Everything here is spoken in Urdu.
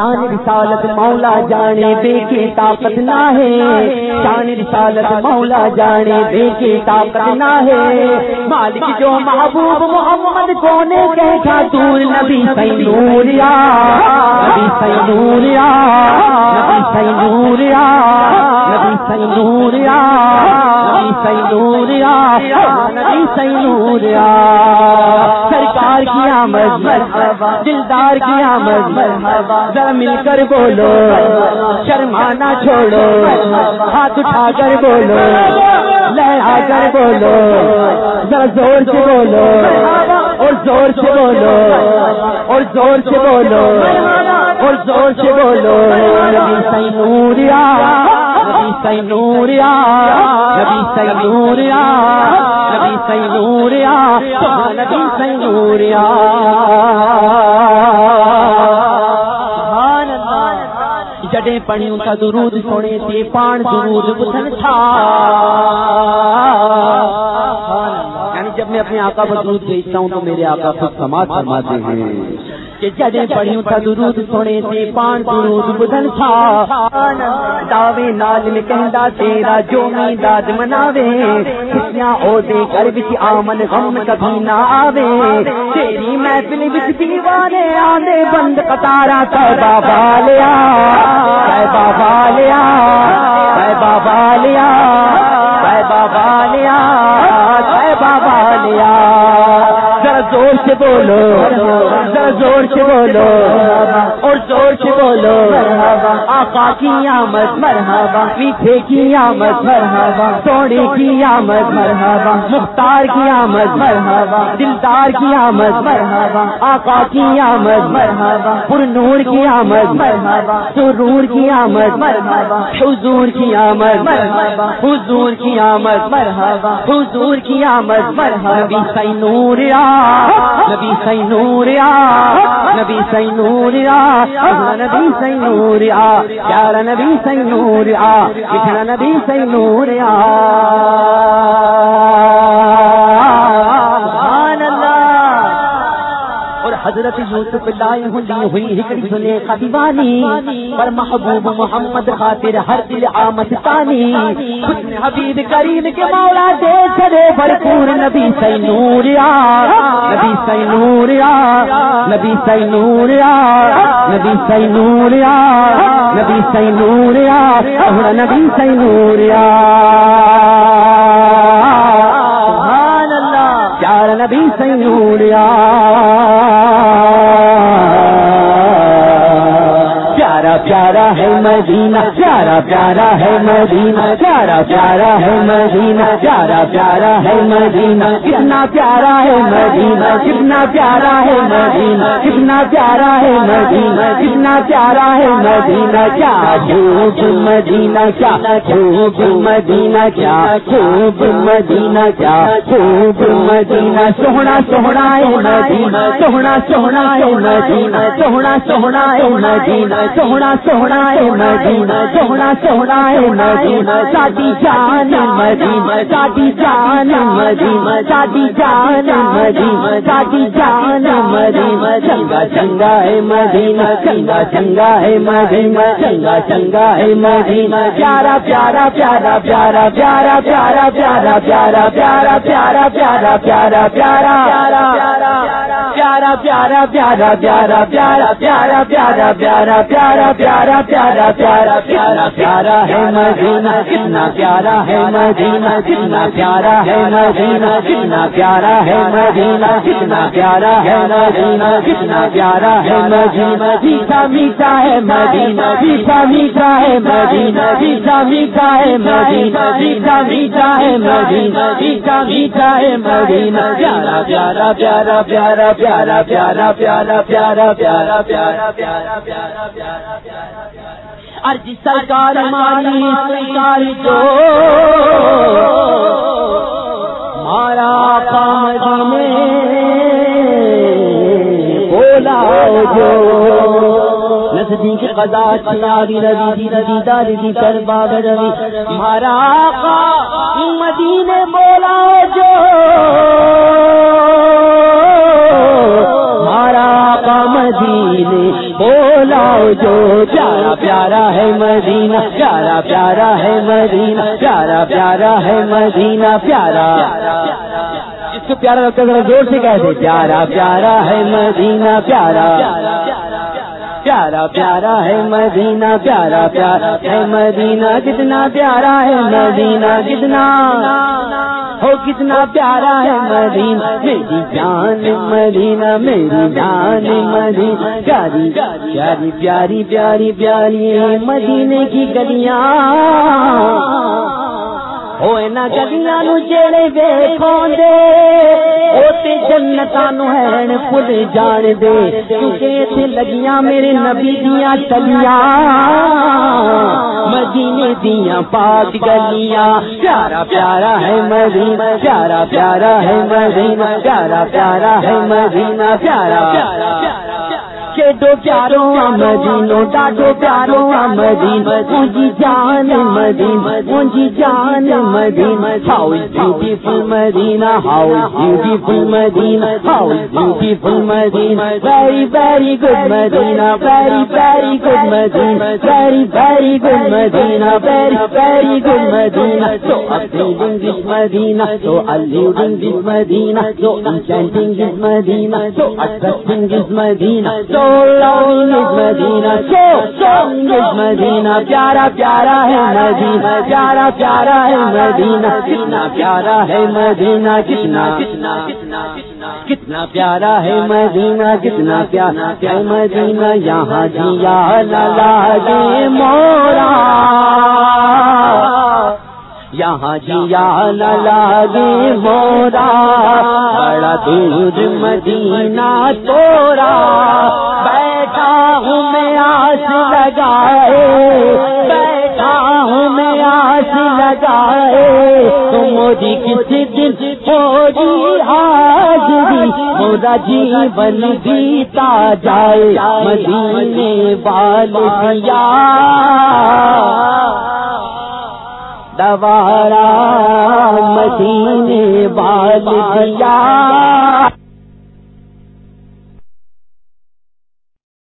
شان رسالت مولا جانے بے کے طاقت نہ ہے. شان رسالت مولا جانے بے کے طاقت نہ ہے. مالک جو محبوب محمد کو نے کہا دور نبی سی نوریا نبی سی نوریا نبی سی نوریا نبی سینوریا نبی سینوریا نبی سینوریا سرکار کی آمد، دلدار کی آمد، ذرا مل کر بولو، شرمانا چھوڑو، ہاتھ اٹھا کر بولو، لہرا کر بولو، ذرا زور سے بولو، اور زور سے بولو، اور زور سے بولو، اور زور سے بولو، نبی سینوریا نبی سینوریا نبی سینوریا نبی سینوریا نبی سینوریا جڈے پڑھیوں کا درود سونے تے پان درود بدھن تھا یعنی جب میں اپنے آقا پر درود بھیجتا ہوں تو میرے آقا خود سماج فرماتے ہیں. کہ جدے پڑھیوں تھا درود سونے سے پان درود بدن تھا۔ داوے ناج میں کہندا، تیرا جو میں داد مناوے۔ خوشیاں او دے کر وچ آمن غم کبھی نہ آوے۔ تیری محفل وچ دیوانے آندے، بند قطارا توبہ والیا توبہ والیا توبہ والیا توبہ والیا توبہ والیا ذرا زور سے بولو ذرا زور سے بولو اور زور سے بولو آقا کی آمد مرحبا میٹھے کی آمد مرحبا سونے کی آمد مرحبا مختار کی آمد مرحبا دلدار کی آمد مرحبا آقا کی آمد مرحبا پر نور کی آمد مرحبا سرور کی آمد مرحبا حضور کی آمد مرحبا حضور کی آمد مرحبا حضور کی آمد مرحبا سینوریا نبی سی نوریا نبی سی نوریا نبی سی نوریا پیارا نبی سی نوریا مٹھڑا نبی سی نوریا حضرت یوسف لائے ہندی ہوئی ہکڑی سنے کا دیوانی پر محبوب محمد خاطر ہر دل آمد تانی حبیب کریم کے مولا دے چلے بھرپور نبی سی نوریا نبی سی نوریا نبی سی نوریا نبی سی نوریا نبی سی نوریا نبی سی نوریا سبحان اللہ۔ پیار نبی سی نوریا پیارا ہے مدینہ، پیارا پیارا ہے مدینہ، پیارا پیارا ہے مدینہ، پیارا پیارا ہے مدینہ۔ کتنا پیارا ہے مدینہ، کتنا پیارا ہے مدینہ، کتنا پیارا ہے مدینہ، کتنا پیارا ہے مدینہ۔ کیا خوب مدینہ، کیا خوب مدینہ، کیا خوب مدینہ، کیا خوب مدینہ۔ سوہنا سوہنا ہے مدینہ، سوہنا سوہنا ہے مدینہ، سوہنا سوہنا ہے مدینہ۔ سوہنا سوہنا ہے مدینہ سوہنا سوہنا ہے مدینہ ساڈی جان مدینہ ساڈی جان مدینہ ساڈی جان مدینہ ساڈی جان مدینہ چنگا چنگا ہے مدینہ چنگا چنگا ہے مدینہ چنگا چنگا ہے مدینہ پیارا پیارا پیارا پیارا پیارا پیارا پیارا پیارا پیارا پیارا پیارا پیارا پیارا پیارا پیارا پیارا پیارا پیارا پیارا پیارا پیارا پیارا پیارا پیارا پیارا پیارا پیارا پیارا ہے مدینہ کتنا پیارا ہے مدینہ کتنا پیارا ہے مدینہ کتنا پیارا ہے مدینہ کتنا پیارا ہے مدینہ کتنا پیارا ہے مدینہ جیتا میٹھا ہے مدینہ جیتا میٹھا ہے مدینہ جیتا میٹھا ہے مدینہ جیتا میٹھا ہے مدینہ جیتا میٹھا ہے مدینہ پیارا پیارا پیارا پیارا پیارا پیارا پیارا پیارا پیارا پیارا پیارا پیارا پیارا ارج سرکار ماری سرکار جو مارا کام بولا جو نزدیک قضا چیاری روی روی داری دی کر باب روی مارا آقا مدینے بولا جو مدینے۔ بولا جو پیارا پیارا ہے مدینہ، پیارا پیارا ہے مدینہ، پیارا پیارا ہے مدینہ، پیارا۔ اس کو پیارا لگتا ہے زور سے کہہ دے۔ پیارا پیارا ہے مدینہ، پیارا۔ پیارا پیارا ہے مدینہ، پیارا پیارا ہے مدینہ۔ کتنا پیارا ہے مدینہ کتنا ہو کتنا پیارا ہے مدینہ، میری جان، مدینہ، میری جان، مدینہ۔ پیاری پیاری پیاری پیاری پیاری مدینے کی گلیاں۔ ہوئے نہ گلیاں نو جڑے دے۔ جنتان تے جان دے۔ کیونکہ ایتھے لگیاں میرے نبی دیاں چلیاں مدینے دیاں پاک گلیاں۔ پیارا پیارا ہے مدینہ، پیارا پیارا ہے مدینہ، پیارا پیارا ہے مدینہ پیارا۔ چیڈو پیارو مدینو ڈاڈو پیارو مدین۔ مجھے جان مدین مجھے جان مدین۔ How beautiful Medina how beautiful Medina how beautiful Medina very very good Medina very very good Medina very very good Medina very very good Medina so appealing this Medina so alluring this Medina so enchanting this Medina so attracting this Medina so Medina Medina, پیارا پیارا ہے مدینہ، پیارا پیارا ہے مدینہ، کتنا پیارا ہے مدینہ، کتنا کتنا پیارا ہے مدینہ، کتنا پیارا ہے مدینہ، یہاں جیا لالا جی مورا یہاں جیا لگے مورا بڑا دور مدینہ توڑا بیٹھا ہوں میں آس لگائے بیٹھا ہوں میں آس لگائے تو موجی کسی دن موجی حاضری مودا جیون بیتا جائے مدینے بال دیا۔ دوارا مدینے بال دیا۔